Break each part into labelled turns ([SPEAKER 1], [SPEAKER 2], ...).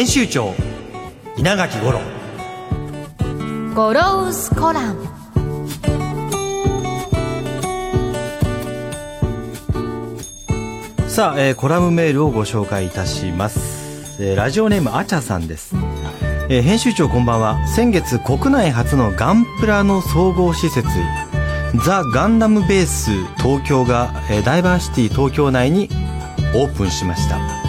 [SPEAKER 1] 編集長稲垣五郎。
[SPEAKER 2] ゴロウスコラム。
[SPEAKER 1] さあ、えー、コラムメールをご紹介いたします、えー、ラジオネームあちゃさんです、えー、編集長こんばんは。先月国内初のガンプラの総合施設ザ・ガンダムベース東京が、えー、ダイバーシティ東京内にオープンしました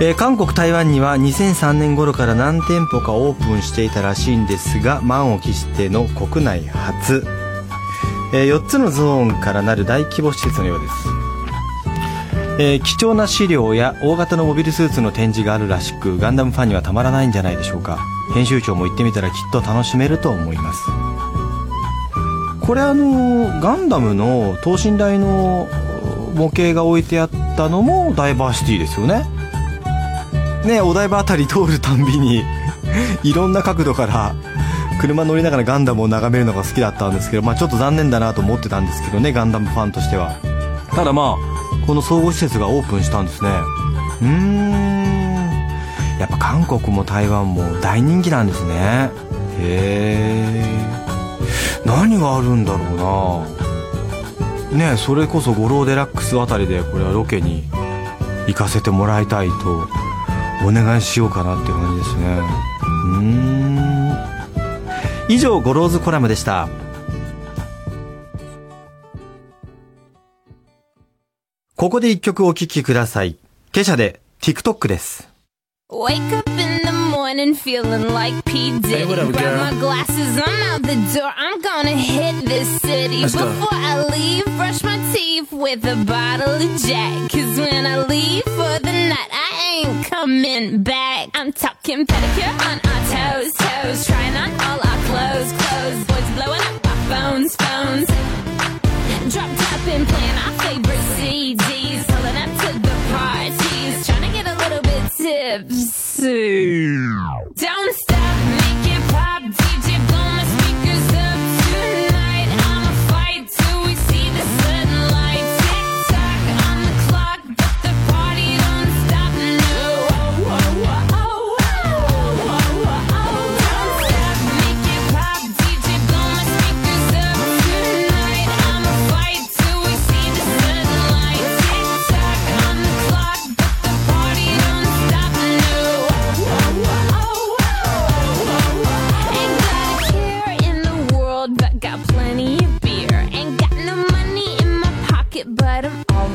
[SPEAKER 1] えー、韓国台湾には2003年頃から何店舗かオープンしていたらしいんですが満を期しての国内初、えー、4つのゾーンからなる大規模施設のようです、えー、貴重な資料や大型のモビルスーツの展示があるらしくガンダムファンにはたまらないんじゃないでしょうか。編集長も行ってみたらきっと楽しめると思います。これあのガンダムの等身大の模型が置いてあったのもダイバーシティですよね。ねお台場辺り通るたんびに いろんな角度から車乗りながらガンダムを眺めるのが好きだったんですけど、まあ、ちょっと残念だなと思ってたんですけどねガンダムファンとしては。ただまあこの総合施設がオープンしたんですね。うーん。やっぱ韓国も台湾も大人気なんですね。へえ何があるんだろうな。ねそれこそ五郎デラックスあたりでこれはロケに行かせてもらいたいと。お願いしようかなっていう感じですねうん以上ゴローズコラムでしたここで一曲お聴きください。ケシャで TikTok です。Wake up in the morning feeling like P. Diddy. Hey, what up, Grab my glasses, I'm out the door. I'm gonna hit this city. Let's Before go. I leave, brush my teeth with a bottle of Jack. Cause when I leave for the night, I ain't coming back. I'm talking pedicure on our toes, toes. Trying on all our clothes, clothes. Boys blowing up our phones, phones. Drop top and playing our favorite CDs. Pulling up to the parties. Trying to get a little bit tipsy. Don't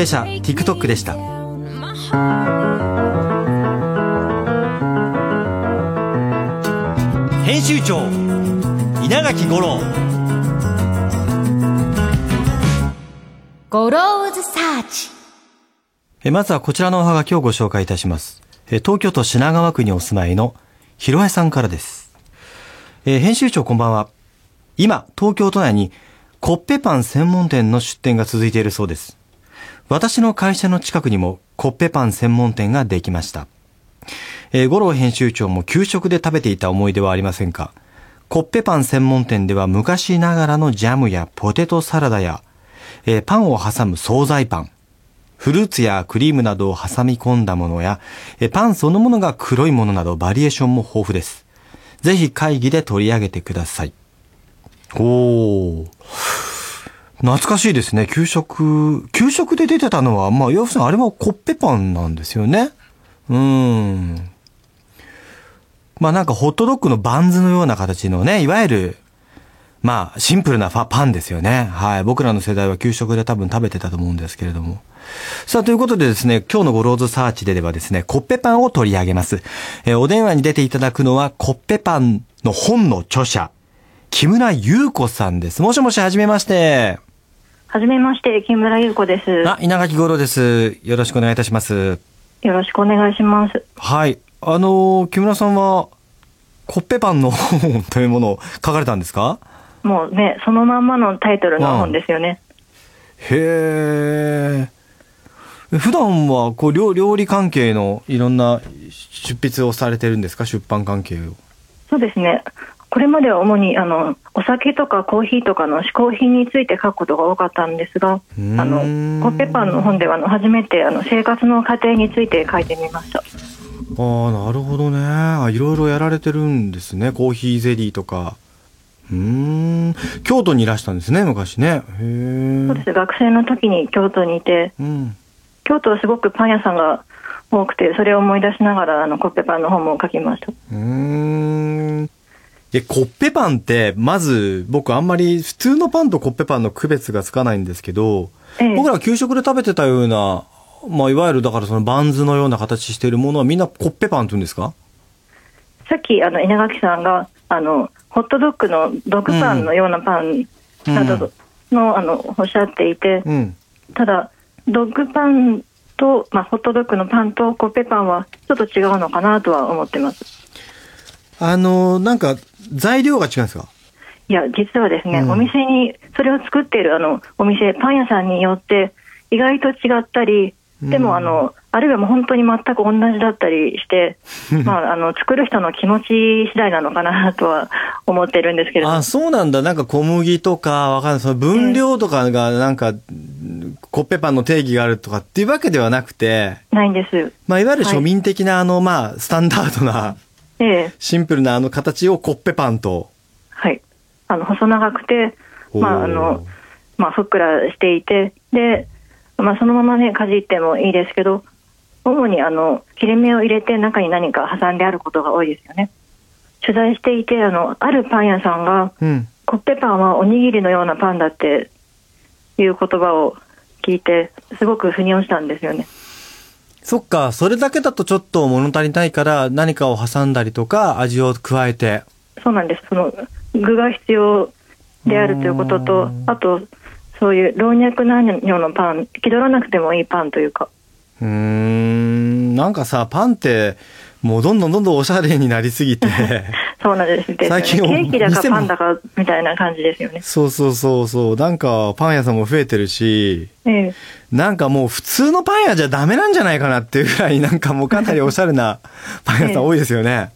[SPEAKER 1] 今朝 TikTok でした。編集長稲垣五郎
[SPEAKER 2] ゴローズサーチ。
[SPEAKER 1] えまずはこちらのおはがきをご紹介いたします。え東京都品川区にお住まいのひろえさんからです。えー編集長こんばんは。今、東京都内に
[SPEAKER 3] コッペパン専門店の出店が続いているそうです。私の会社の近くにもコッペパン専門店ができました。えー、五郎編集長も給食で食べていた思い出はありませんか？コッペパン専門店では昔ながらのジャムやポテトサラダや、えーパンを挟む惣菜パン、フルーツやクリームなどを挟み込んだものや、えーパンそのものが黒いものなどバリエーションも豊富です。ぜひ会議で取り上げてください。おー。懐かしいですね。給食、給食で出てたのは、まあ、要するにあれはコッペパンなんですよね。うーん。まあなんかホットドッグのバンズのような形のね、いわゆる、まあシンプルなパンですよね。はい。僕らの世代は給食で多分食べてたと思うんですけれども。さあ、ということでですね、今日のゴローズサーチでではですね、コッペパンを取り上げます。えーお電話に出ていただくのは、コッペパンの本の著者、木村優子さんです。もしもし、はじめまして。
[SPEAKER 4] はじめまして、木村優子です。
[SPEAKER 3] あ、稲垣五郎です。よろしくお願いいたします。
[SPEAKER 4] よろしくお願いします。
[SPEAKER 3] はい。あのー木村さんは、コッペパンの本というものを書かれたんですか？
[SPEAKER 4] もうね、そのまんまのタイトルの本ですよね。
[SPEAKER 3] へえ。普段は、こう、料料理関係のいろんな出筆をされてるんですか？出版関係を。
[SPEAKER 4] そうですね。これまでは主にあのお酒とかコーヒーとかの嗜好品について書くことが多かったんですが、あのコッペパンの本ではあの初めてあの生活の過程について書いてみました。
[SPEAKER 3] ああ、なるほどね。あいろいろやられてるんですね。コーヒーゼリーとか。うーん。京都にいらしたんですね、昔ね。
[SPEAKER 4] そうです。学生の時に京都にいて、
[SPEAKER 3] うん。
[SPEAKER 4] 京都はすごくパン屋さんが多くて、それを思い出しながらあのコッペパンの本も書きました。
[SPEAKER 3] うーん。で、コッペパンって、まず、僕あんまり普通のパンとコッペパンの区別がつかないんですけど、
[SPEAKER 4] ええ。
[SPEAKER 3] 僕ら給食で食べてたような、まあ、いわゆるだからそのバンズのような形しているものはみんなコッペパンって言うんですか？
[SPEAKER 4] さっきあの稲垣さんがあのホットドッグのドッグパンのようなパンなどの,、あのおっしゃっていて、
[SPEAKER 3] うん。
[SPEAKER 4] ただドッグパンと、まあ、ホットドッグのパンとコッペパンはちょっと違うのかなとは思ってます
[SPEAKER 3] あの、なんか、材料が違うんですか？
[SPEAKER 4] いや実はですね、
[SPEAKER 3] うん
[SPEAKER 4] お店にそれを作っているあのお店パン屋さんによって意外と違ったりで
[SPEAKER 3] うん
[SPEAKER 4] もあの、あるいはもう本当に全く同じだったりして、まあ、あの作る人の気持ち次第なのかなとは思ってるんですけれども
[SPEAKER 3] あ、そうなんだ。なんか小麦とか、わかんない。その分量とかが、なんか、コッペパンの定義があるとかっていうわけではなくて、
[SPEAKER 4] ないんです。
[SPEAKER 3] まあ、いわゆる庶民的な、あの、まあ、スタンダードな、
[SPEAKER 4] ええ
[SPEAKER 3] シンプルなあの形をコッペパンと。
[SPEAKER 4] はい。あの、細長くて、まあ、あの、まあ、ふっくらしていて、で、まあ、そのままね、かじってもいいですけど、主にあの、切れ目を入れて中に何か挟んであることが多いですよね。取材していて、あの、あるパン屋さんが、
[SPEAKER 3] うん。
[SPEAKER 4] コッペパンはおにぎりのようなパンだっていう言葉を聞いて、すごく腑に落ちたんですよね。
[SPEAKER 3] そっか、それだけだとちょっと物足りないから何かを挟んだりとか味を加えて。
[SPEAKER 4] そうなんです。その具が必要であるということと、あと、そういう老若男女のパン、気取らなくてもいいパンというか、
[SPEAKER 3] うーん、なんかさ、パンって、もうどんどんどんどんおしゃれになりすぎて。
[SPEAKER 4] そうなんですね。
[SPEAKER 3] 最近
[SPEAKER 4] ケーキだかパンだかみたいな感じですよね。
[SPEAKER 3] そうそうそうそう。なんかパン屋さんも増えてるし、
[SPEAKER 4] ええ、
[SPEAKER 3] なんかもう普通のパン屋じゃダメなんじゃないかなっていうぐらいなんかもうかなりおしゃれな パン屋さん多いですよね。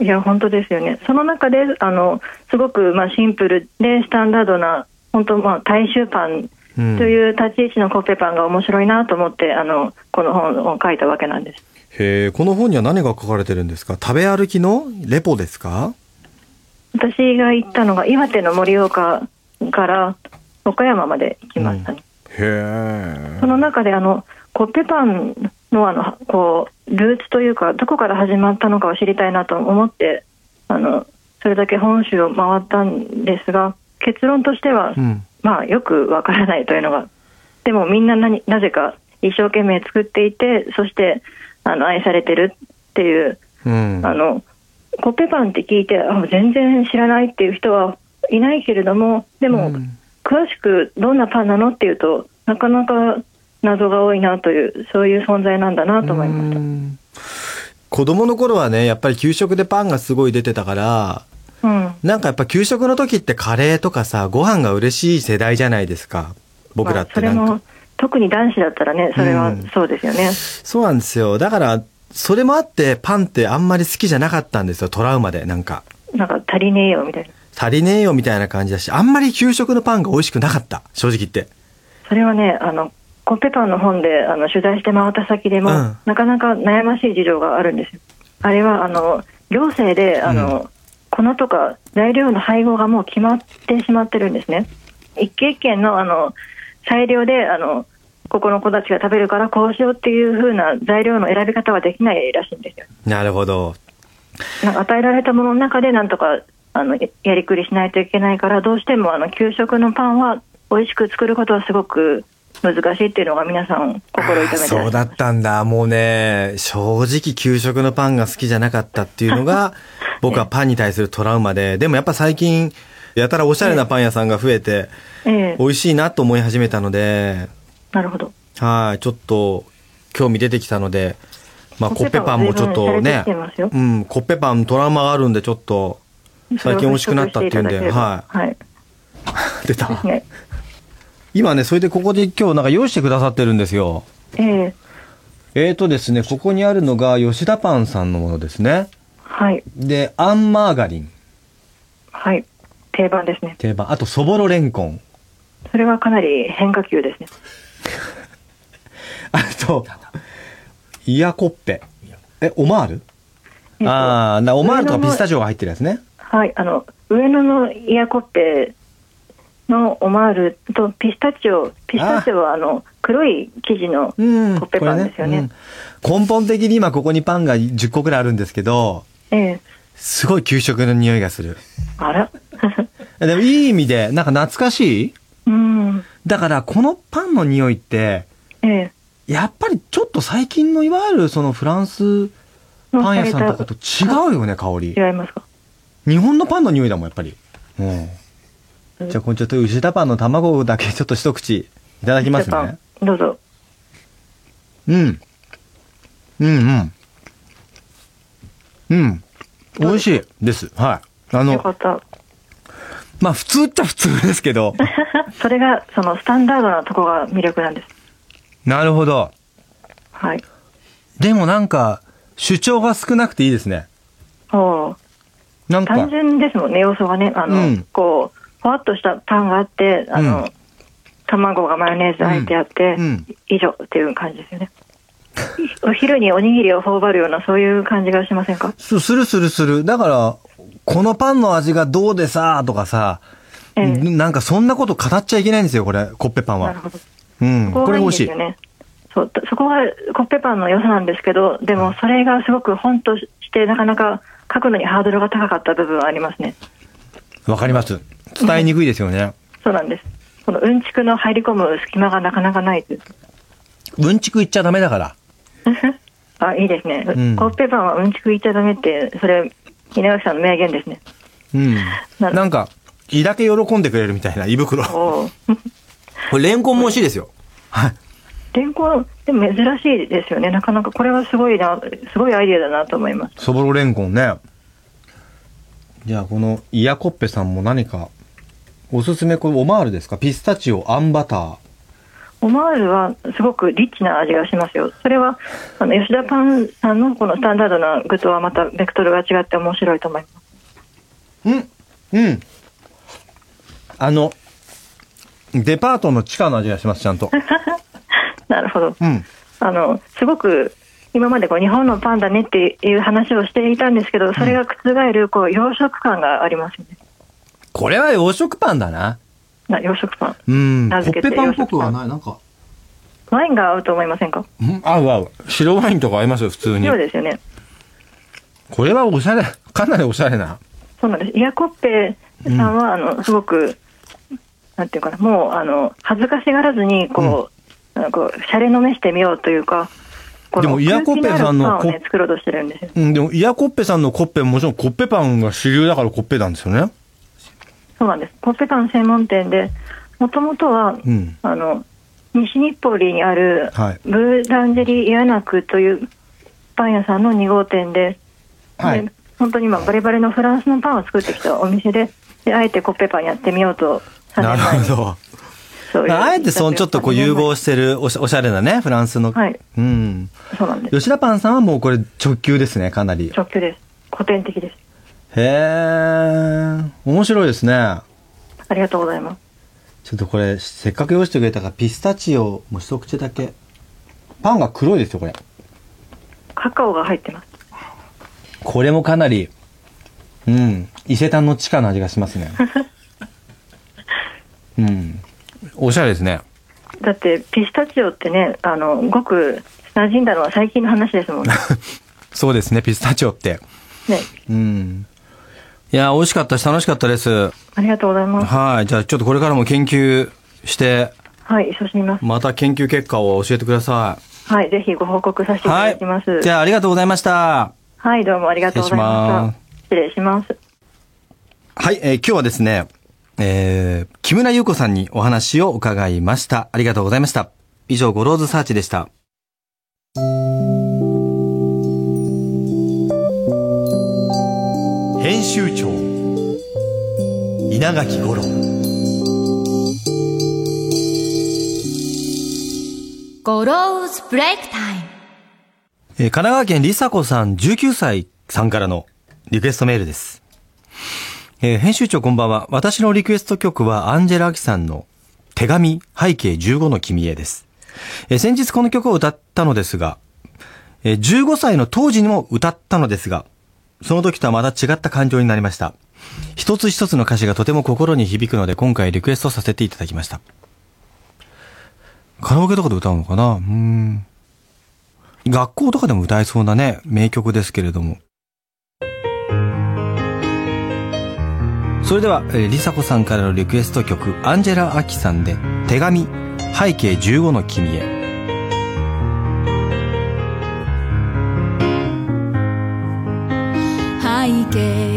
[SPEAKER 4] いや、本当ですよね。その中で、あの、すごく、まあ、シンプルでスタンダードな、本当、まあ、大衆パンと
[SPEAKER 3] うん
[SPEAKER 4] いう立ち位置のコッペパンが面白いなと思って、あの、この本を書いたわけなんです。
[SPEAKER 3] へえ、この本には何が書かれてるんですか？食べ歩きの？レポですか？
[SPEAKER 4] 私が行ったのが岩手の盛岡から岡山まで行きましたね。
[SPEAKER 3] へえ
[SPEAKER 4] そ。の中であのコッペパンのあのこうルーツというかどこから始まったのかを知りたいなと思ってあのそれだけ本州を回ったんですが結論としては、
[SPEAKER 3] うん。
[SPEAKER 4] まあよくわからないというのがでもみんな何なぜか一生懸命作っていてそしてあの愛されてるっていう
[SPEAKER 3] うん。
[SPEAKER 4] あのコッペパンって聞いてあ全然知らないっていう人はいないけれどもでも、
[SPEAKER 3] うん
[SPEAKER 4] 詳しくどんなパンなのっていうとなかなか謎が多いなというそういう存在なんだなと思いました。
[SPEAKER 3] うん子供の頃はね、やっぱり給食でパンがすごい出てたから、
[SPEAKER 4] うん、
[SPEAKER 3] なんかやっぱ給食の時ってカレーとかさ、ご飯が嬉しい世代じゃないですか。僕らってなんか。
[SPEAKER 4] も、特に男子だったらね、それは
[SPEAKER 3] うん
[SPEAKER 4] そうですよね。
[SPEAKER 3] そうなんですよ。だから、それもあってパンってあんまり好きじゃなかったんですよ。トラウマで。なんか。
[SPEAKER 4] なんか足りねえよみたいな。
[SPEAKER 3] 足りねえよみたいな感じだし、あんまり給食のパンが美味しくなかった。正直言って。
[SPEAKER 4] それはね、あの、コッペパンの本であの取材して回った先でも、
[SPEAKER 3] うん
[SPEAKER 4] なかなか悩ましい事情があるんですよ。あれは、あの、行政で、あの、粉とか材料の配合がもう決まってしまってるんですね。一軒一軒の、あの、裁量で、あの、ここの子たちが食べるからこうしようっていう風な材料の選び方はできないらしいんですよ。
[SPEAKER 3] なるほど。
[SPEAKER 4] なんか与えられたものの中でなんとかあのややりくりしないといけないからどうしてもあの給食のパンは美味しく作ることはすごく難しいっていうのが皆さん心痛めて
[SPEAKER 3] そうだったんだ。もうね、正直給食のパンが好きじゃなかったっていうのが、僕はパンに対するトラウマで、でもやっぱ最近、やたらおしゃれなパン屋さんが増えて、
[SPEAKER 4] ええ。
[SPEAKER 3] 美味しいなと思い始めたので、
[SPEAKER 4] なるほど。
[SPEAKER 3] はい、ちょっと興味出てきたので、まあコ
[SPEAKER 4] コッペパン
[SPEAKER 3] もちょっとねうん、コッペパントラウマがあるんでちょっと、最近美味しくなったっていうんで、は
[SPEAKER 4] い。
[SPEAKER 3] 出た。
[SPEAKER 4] ね。
[SPEAKER 3] 今ね、それでここで今日なんか用意してくださってるんですよ。
[SPEAKER 4] ええ。
[SPEAKER 3] えーとですね、ここにあるのが吉田パンさんのものですね。
[SPEAKER 4] はい。
[SPEAKER 3] で、アンマーガリン、
[SPEAKER 4] はい定番ですね
[SPEAKER 3] 定番。あと、そぼろレンコン。
[SPEAKER 4] それはかなり変化球ですね
[SPEAKER 3] あと、イヤコッペ。え、オマール？
[SPEAKER 4] えっと
[SPEAKER 3] ああ、なオマールとかピスタチオが入ってるやつね。
[SPEAKER 4] はいあの上野のイヤコッペのオマールとピスタチオピスタチオはあの黒い生地のコ
[SPEAKER 3] うん。
[SPEAKER 4] ッペパンですよね
[SPEAKER 3] うん根本的に今ここにパンが10個くらいあるんですけど、
[SPEAKER 4] ええ
[SPEAKER 3] すごい給食の匂いがする。
[SPEAKER 4] あら
[SPEAKER 3] でもいい意味で、なんか懐かしい？
[SPEAKER 4] うん
[SPEAKER 3] だからこのパンの匂いって、
[SPEAKER 4] ええ
[SPEAKER 3] やっぱりちょっと最近のいわゆるそのフランスパン屋さんとかと違うよね、香り。
[SPEAKER 4] 違いますか？
[SPEAKER 3] 日本のパンの匂いだもん、やっぱり。うん。じゃあ、これちょっと牛田パンの卵だけちょっと一口いただきますね。
[SPEAKER 4] どうぞ
[SPEAKER 3] うん。うんうん。うん。美味しいです。はい。あの、
[SPEAKER 4] よかった
[SPEAKER 3] まあ普通っちゃ普通ですけど、
[SPEAKER 4] それがそのスタンダードなとこが魅力なんです。
[SPEAKER 3] なるほど。
[SPEAKER 4] はい。
[SPEAKER 3] でもなんか、主張が少なくていいですね。
[SPEAKER 4] おう。
[SPEAKER 3] なんか、
[SPEAKER 4] 単純ですもんね要素がね。あの、
[SPEAKER 3] うん。
[SPEAKER 4] こうふわっとしたパンがあってあの、
[SPEAKER 3] うん。
[SPEAKER 4] 卵がマヨネーズ入ってあって、
[SPEAKER 3] うん。うん。
[SPEAKER 4] 以上っていう感じですよね。お昼におにぎりを頬張るようなそういう感じがしませんか？
[SPEAKER 3] すするするする。だから、このパンの味がどうでさ、とかさ、
[SPEAKER 4] ええ
[SPEAKER 3] なんかそんなこと語っちゃいけないんですよ、これ、コッペパンは。
[SPEAKER 4] なるほど。
[SPEAKER 3] うん、
[SPEAKER 4] そこ
[SPEAKER 3] れ美味しい。
[SPEAKER 4] そう。そこがコッペパンの良さなんですけどでもそれがすごく本としてなかなか書くのにハードルが高かった部分はありますね。
[SPEAKER 3] わかります。伝えにくいですよね。
[SPEAKER 4] そうなんです。このうんちくの入り込む隙間がなかなかないう
[SPEAKER 3] んちく言っちゃダメだから。
[SPEAKER 4] あいいですね、
[SPEAKER 3] うん。
[SPEAKER 4] コッペパンはうんちく言っちゃダメってそれ稲垣さんの名言ですね
[SPEAKER 3] うん。
[SPEAKER 4] な
[SPEAKER 3] なんか、胃だけ喜んでくれるみたいな胃袋。これ、レンコンも美味しいですよ。はい。
[SPEAKER 4] レンコンでも珍しいですよねなかなかこれはすごいなすごいアイデアだなと思います
[SPEAKER 3] そぼろレンコンね。じゃあ、この、イヤコッペさんも何か、おすすめ、これ、オマールですか？ピスタチオ、あんバター。
[SPEAKER 4] オマールはすごくリッチな味がしますよそれはあの吉田パンさんのこのスタンダードな具とはまたベクトルが違って面白いと思います
[SPEAKER 3] うんうん。あの、デパートの地下の味がします、ちゃんと。
[SPEAKER 4] なるほど
[SPEAKER 3] うん。
[SPEAKER 4] あのすごく今までこう日本のパンだねっていう話をしていたんですけどそれが覆るこう洋食感がありますよね
[SPEAKER 3] これは洋食パンだな。
[SPEAKER 4] な洋食パン
[SPEAKER 3] うん。
[SPEAKER 4] 名付けて
[SPEAKER 3] ペパンっぽくはない？なんか、
[SPEAKER 4] ワインが合うと思いませんか？
[SPEAKER 3] うん合う合う。白ワインとか合いますよ、普通に
[SPEAKER 4] そう。ですよね
[SPEAKER 3] これはおしゃれ、かなりおしゃれな。
[SPEAKER 4] そうなんですイヤコッペさんは、あのすごくなんていうかなもうあの恥ずかしがらずにこう,、なんかこうシャレのめしてみようというかこ
[SPEAKER 3] でもイヤコッペさんの
[SPEAKER 4] 空気あるパンをね作ろうとしてるんですよ
[SPEAKER 3] うん、でも、イヤコッペさんのコッペももちろんコッペパンが主流だからコッペなんですよね。
[SPEAKER 4] そうなんですコッペパン専門店でもともとは、
[SPEAKER 3] うん。
[SPEAKER 4] あの西日暮里にある
[SPEAKER 3] はい
[SPEAKER 4] ブーランジェリーイヤナクというパン屋さんの2号店で,で、
[SPEAKER 3] はい
[SPEAKER 4] 本当に今バリバリのフランスのパンを作ってきたお店でであえてコッペパンやってみようと3
[SPEAKER 3] なるほど。
[SPEAKER 4] そういう
[SPEAKER 3] あえてそのちょっとこう融合してるおしおしゃれなね、フランスの。
[SPEAKER 4] はい
[SPEAKER 3] うん。
[SPEAKER 4] そうなんです
[SPEAKER 3] 吉田パンさんはもうこれ直球ですね、かなり。
[SPEAKER 4] 直球です古典的です
[SPEAKER 3] へえ、面白いですね。
[SPEAKER 4] ありがとうございます
[SPEAKER 3] ちょっとこれ、せっかく用意してくれたから、ピスタチオも一口だけ。パンが黒いですよ、これ。
[SPEAKER 4] カカオが入ってます
[SPEAKER 3] これもかなり、うん、伊勢丹の地下の味がしますね。うん。おしゃれですね。
[SPEAKER 4] だってピスタチオってねあのごく馴染んだのは最近の話ですもんね
[SPEAKER 3] そうですね、ピスタチオって。
[SPEAKER 4] ね
[SPEAKER 3] うん。いや、美味しかったし、楽しかったです。
[SPEAKER 4] ありがとうございます
[SPEAKER 3] はい。じゃあ、ちょっとこれからも研究して、
[SPEAKER 4] はい一緒に見ます
[SPEAKER 3] また研究結果を教えてくださ
[SPEAKER 4] はいぜひご報告させて
[SPEAKER 3] い。
[SPEAKER 4] いた
[SPEAKER 3] はい
[SPEAKER 4] だきます。
[SPEAKER 3] じゃあ、ありがとうございました。
[SPEAKER 4] はい、どうもありがとうございました。失礼します。
[SPEAKER 3] はい、えー今日はですね、えー、木村優子さんにお話を伺いました。ありがとうございました。以上、ゴローズサーチでした。編集長稲垣五郎
[SPEAKER 2] ゴローズブレイクタイム
[SPEAKER 3] えー神奈川県りさこさん19歳さんからのリクエストメールです。えー編集長こんばんは。私のリクエスト曲はアンジェラ・アキさんの手紙拝啓15の君へです。えー先日この曲を歌ったのですが、えー15歳の当時にも歌ったのですが、その時とはまた違った感情になりました。一つ一つの歌詞がとても心に響くので今回リクエストさせていただきました。カラオケとかで歌うのかな？うん。学校とかでも歌えそうなね、名曲ですけれども。それでは、えー、りさこさんからのリクエスト曲、アンジェラ・アキさんで、手紙、背景15の君へ。
[SPEAKER 5] 背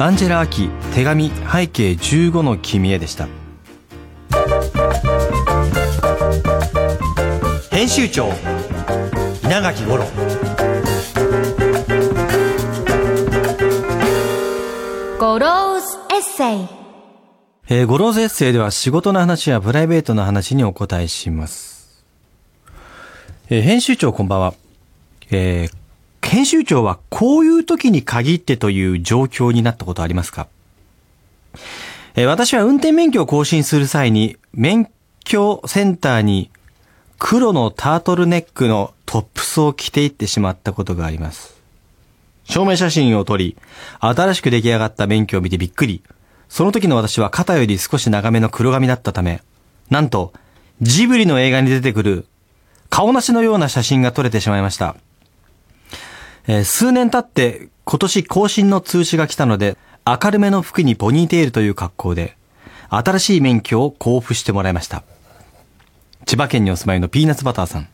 [SPEAKER 3] アンジェラ・アキ手紙拝啓15の君へでした編集長稲垣五郎
[SPEAKER 2] ゴローズエッセイ
[SPEAKER 3] えー、ゴローズエッセイでは仕事の話やプライベートの話にお答えします。えー編集長こんばんは。えー編集長はこういう時に限ってという状況になったことありますか？え私は運転免許を更新する際に、免許センターに黒のタートルネックのトップスを着ていってしまったことがあります。証明写真を撮り、新しく出来上がった免許を見てびっくり。その時の私は肩より少し長めの黒髪だったため、なんと、ジブリの映画に出てくる、顔なしのような写真が撮れてしまいました。えー数年経って今年更新の通知が来たので、明るめの服にポニーテールという格好で、新しい免許を交付してもらいました。千葉県にお住まいのピーナッツバターさん。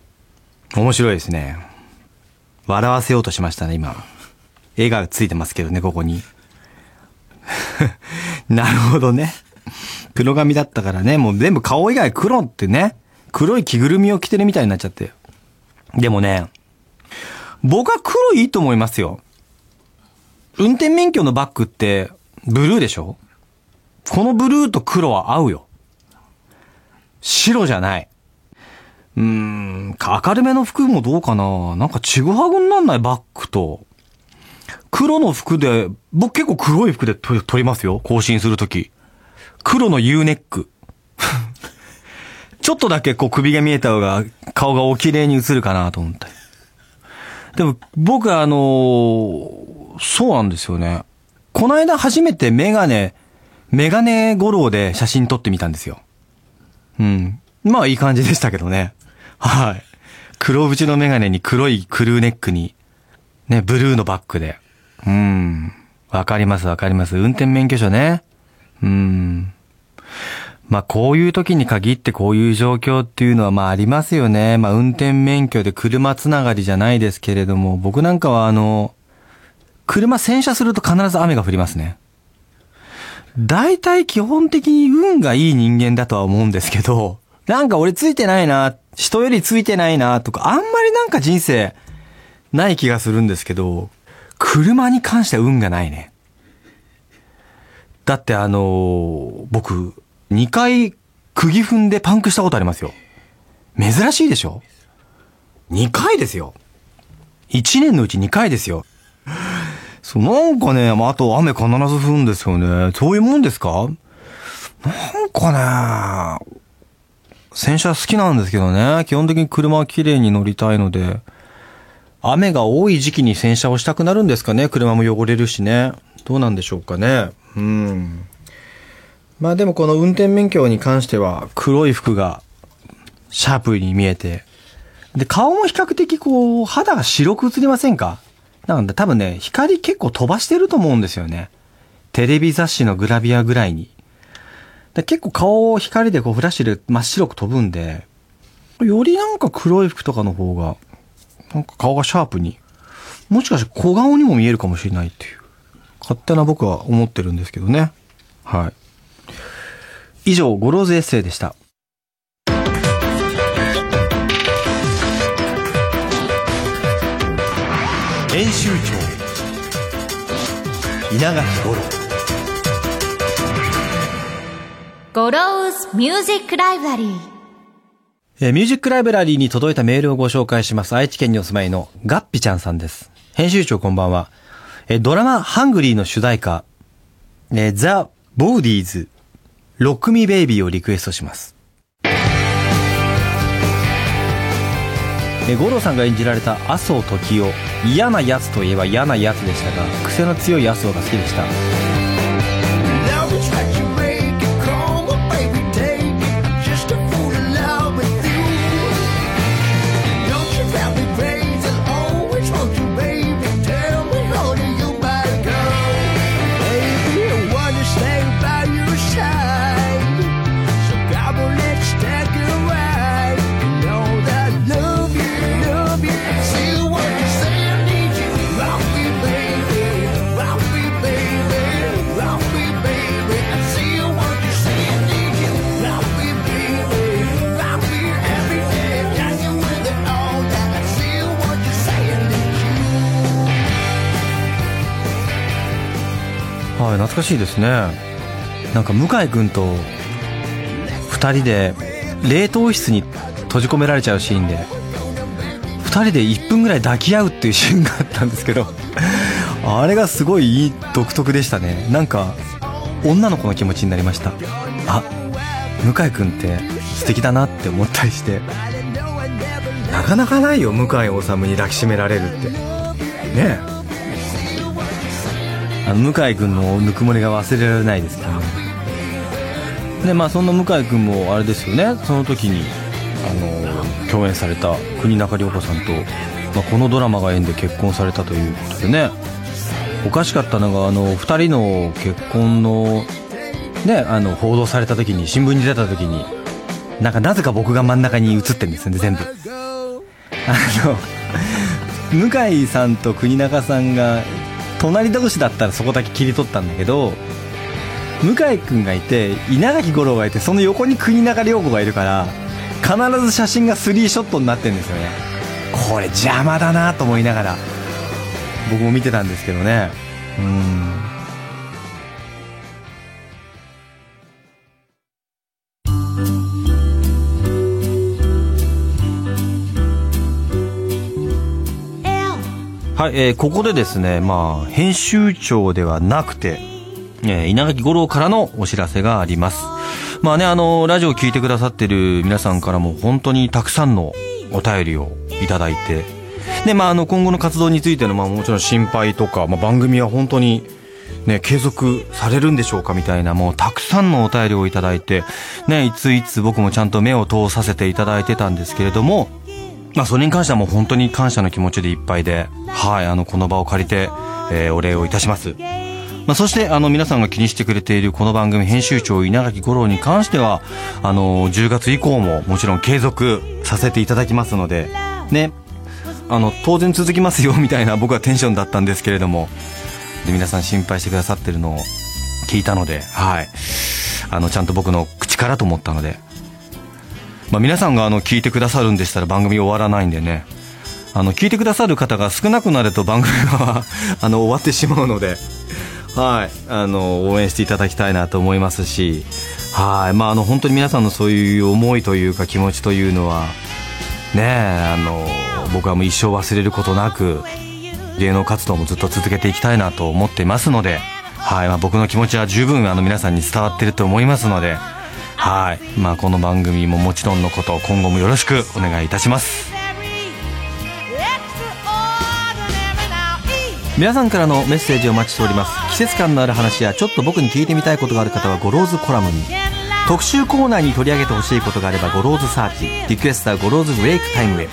[SPEAKER 3] 面白いですね。笑わせようとしましたね、今。絵がついてますけどね、ここに。なるほどね。黒髪だったからね、もう全部顔以外黒ってね、黒い着ぐるみを着てるみたいになっちゃって。でもね、僕は黒いいと思いますよ。運転免許のバッグって、ブルーでしょ？このブルーと黒は合うよ。白じゃない。うーん、明るめの服もどうかな？なんかちぐはぐになんないバッグと。黒の服で、僕結構黒い服で撮りますよ。更新するとき。黒の U ネック。ちょっとだけこう首が見えた方が顔がお綺麗に映るかなと思って。でも僕はあのーそうなんですよね。この間初めてメガネ、メガネ五郎で写真撮ってみたんですよ。うん。まあいい感じでしたけどね。はい。黒縁のメガネに黒いクルーネックに、ね、ブルーのバッグで。うん。わかりますわかります。運転免許証ね。うん。まあこういう時に限ってこういう状況っていうのはまあありますよね。まあ運転免許で車つながりじゃないですけれども、僕なんかはあの、車洗車すると必ず雨が降りますね。大体基本的に運がいい人間だとは思うんですけど、なんか俺ついてないな、人よりついてないな、とか、あんまりなんか人生ない気がするんですけど、車に関しては運がないね。だってあのー僕、2回釘踏んでパンクしたことありますよ。珍しいでしょ ?2 回ですよ。1年のうち2回ですよ。そう、なんかね、まあ、あと雨必ず降るんですよね。そういうもんですか？なんかね、洗車好きなんですけどね、基本的に車は綺麗に乗りたいので、雨が多い時期に洗車をしたくなるんですかね？車も汚れるしね。どうなんでしょうかね？うん。まあでもこの運転免許に関しては黒い服がシャープに見えて、で、顔も比較的こう、肌が白く映りませんか？なんで多分ね、光結構飛ばしてると思うんですよね。テレビ雑誌のグラビアぐらいに。で結構顔を光でこうフラッシュで真っ白く飛ぶんで、よりなんか黒い服とかの方が、なんか顔がシャープに、もしかして小顔にも見えるかもしれないっていう、勝手な僕は思ってるんですけどね。はい。以上、ゴローズエッセイでした。編集長稲垣五郎
[SPEAKER 2] ゴローズミュージックライブラリー
[SPEAKER 3] えーミュージックライブラリーに届いたメールをご紹介します。愛知県にお住まいのガッピちゃんさんです。編集長こんばんは。えードラマハングリーの主題歌、えー THE BAWDIES、 Rock Me Baby をリクエストします。え、五郎さんが演じられた麻生時生、嫌な奴といえば嫌な奴でしたが、癖の強い麻生が好きでした。はい懐かしいですね。なんか向井君と2人で冷凍室に閉じ込められちゃうシーンで2人で1分ぐらい抱き合うっていうシーンがあったんですけどあれがすごいいい独特でしたね。なんか女の子の気持ちになりました。あ向井君って素敵だなって思ったりして。なかなかないよ向井治に抱きしめられるって。ねえ。あの向井君のぬくもりが忘れられないですけどね。でまあそんな向井君もあれですよね。その時にあの共演された国中涼子さんと、まあ、このドラマが縁で結婚されたということでね。おかしかったのがあの2人の結婚のねあの報道された時に新聞に出た時になんかなぜか僕が真ん中に映ってるんですよね全部。あの向井さんと国中さんが隣同士だったらそこだけ切り取ったんだけど向井君がいて稲垣吾郎がいてその横に国中涼子がいるから必ず写真がスリーショットになってるんですよね。これ邪魔だなと思いながら僕も見てたんですけどね。うん。えーここでですね、まあ、編集長ではなくて、えー稲垣吾郎からのお知らせがあります。まあね、あの、ラジオを聞いてくださってる皆さんからも本当にたくさんのお便りをいただいて、で、まあ、あの、今後の活動についての、まあ、もちろん心配とか、まあ、番組は本当に、ね、継続されるんでしょうかみたいな、もうたくさんのお便りをいただいて、ね、いついつ僕もちゃんと目を通させていただいてたんですけれども、まあ、それに関してはもう本当に感謝の気持ちでいっぱいで、はい、あの、この場を借りて、えーお礼をいたします。まあ、そして、あの、皆さんが気にしてくれているこの番組編集長稲垣吾郎に関しては、あの、10月以降ももちろん継続させていただきますので、ね、あの、当然続きますよ、みたいな僕はテンションだったんですけれども、で、皆さん心配してくださってるのを聞いたので、はい。あの、ちゃんと僕の口からと思ったので、まあ、皆さんがあの聞いてくださるんでしたら番組終わらないんでね。あの聞いてくださる方が少なくなると番組は あの終わってしまうのではい。あの応援していただきたいなと思いますしはい。まああの本当に皆さんのそういう思いというか気持ちというのはねあの僕はもう一生忘れることなく芸能活動もずっと続けていきたいなと思っていますので、はい。まあ、僕の気持ちは十分あの皆さんに伝わっていると思いますので、はい。まあ、この番組ももちろんのこと今後もよろしくお願いいたします。皆さんからのメッセージをお待ちしております。季節感のある話やちょっと僕に聞いてみたいことがある方はゴローズコラムに。特集コーナーに取り上げてほしいことがあればゴローズサーチ。リクエストはゴローズブレイクタイムへ。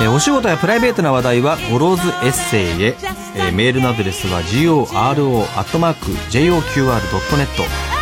[SPEAKER 3] えお仕事やプライベートな話題はゴローズエッセイへ、えメールのアドレスは goro.joqr.net